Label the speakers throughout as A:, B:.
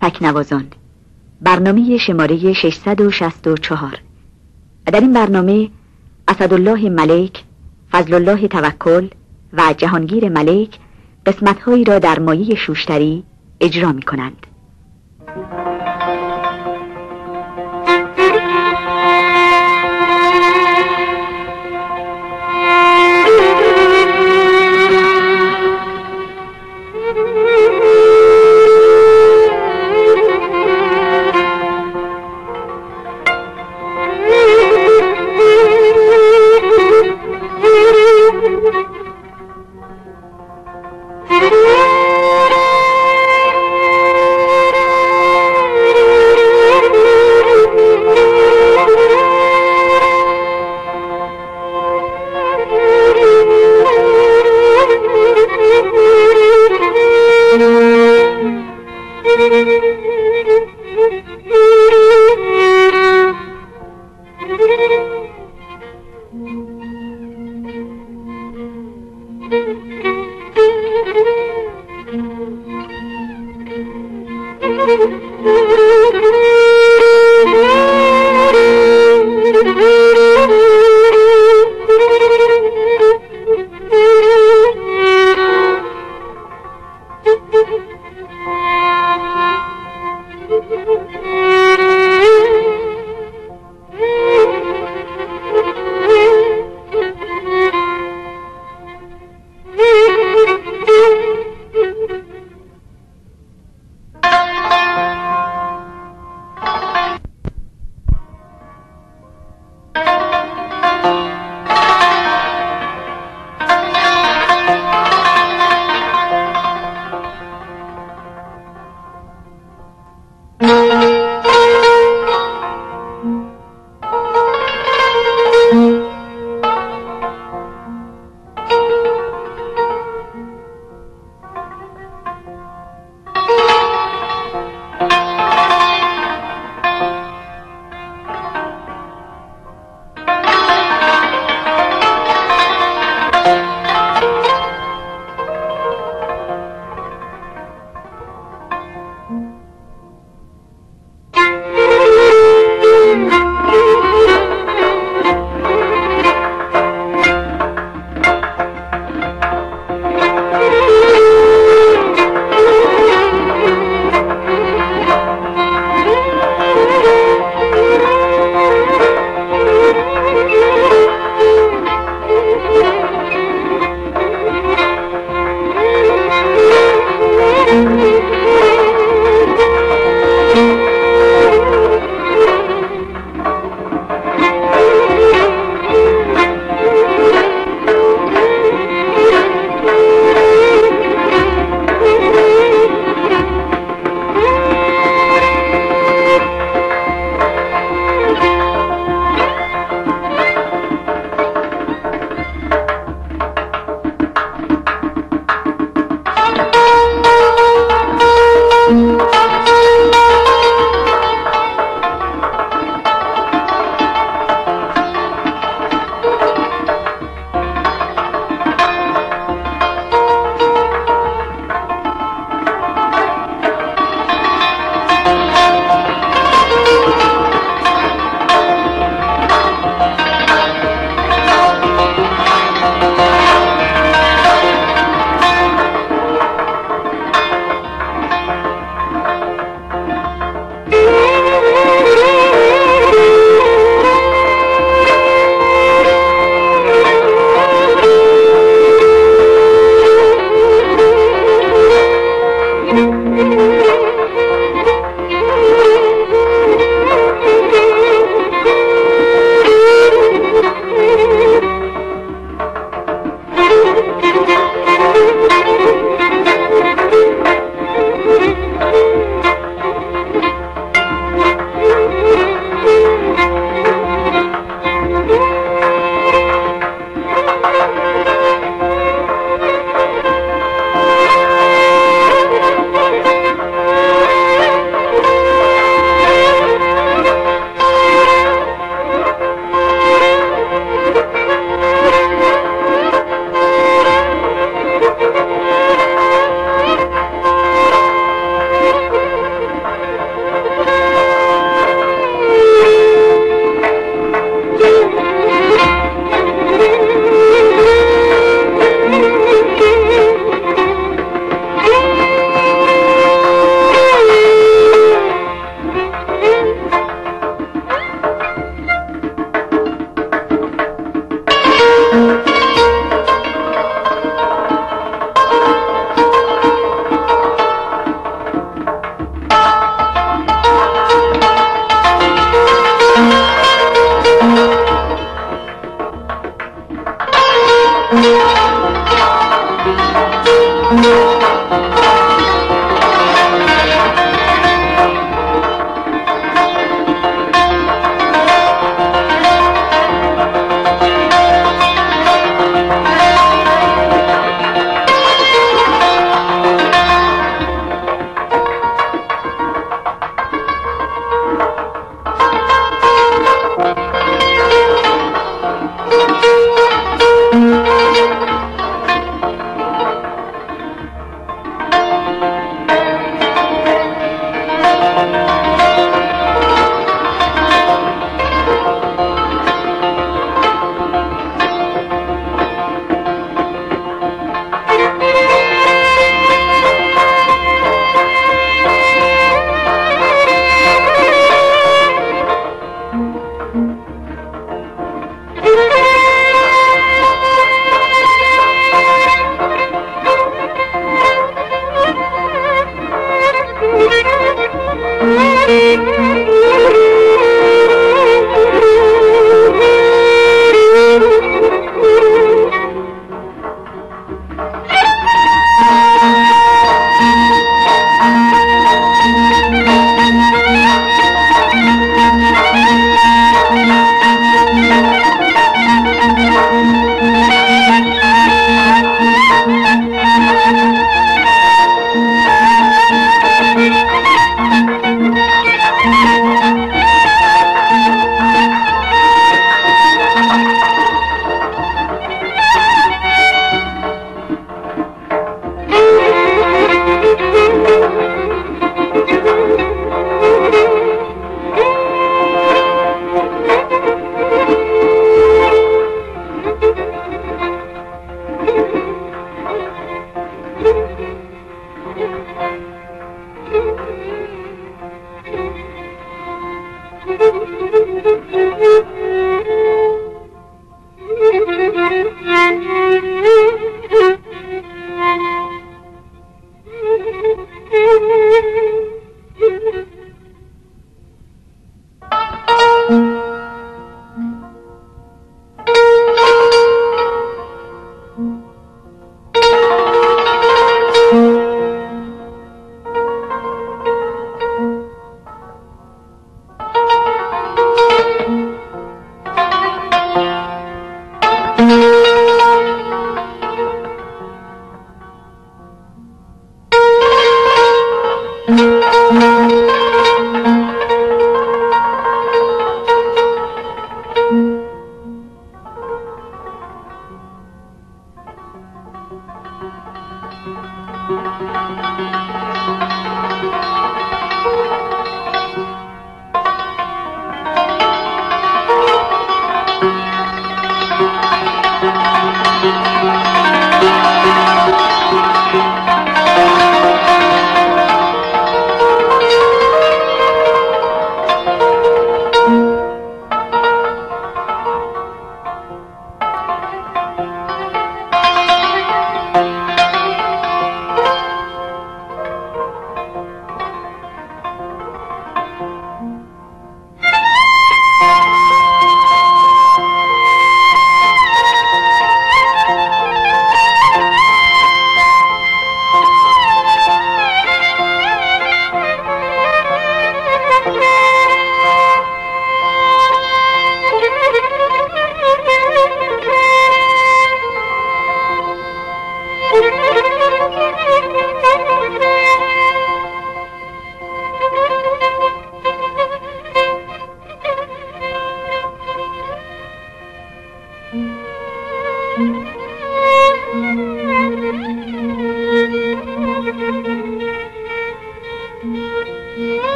A: تکنوازان. برنامه شماره 664 در این برنامه اسدالله ملک فضل الله توکل و جهانگیر ملک قسمتهایی را در مایه شوشتری اجرا می کنند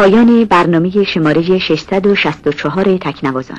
A: پایان برنامه شماره 664 تکنوازان.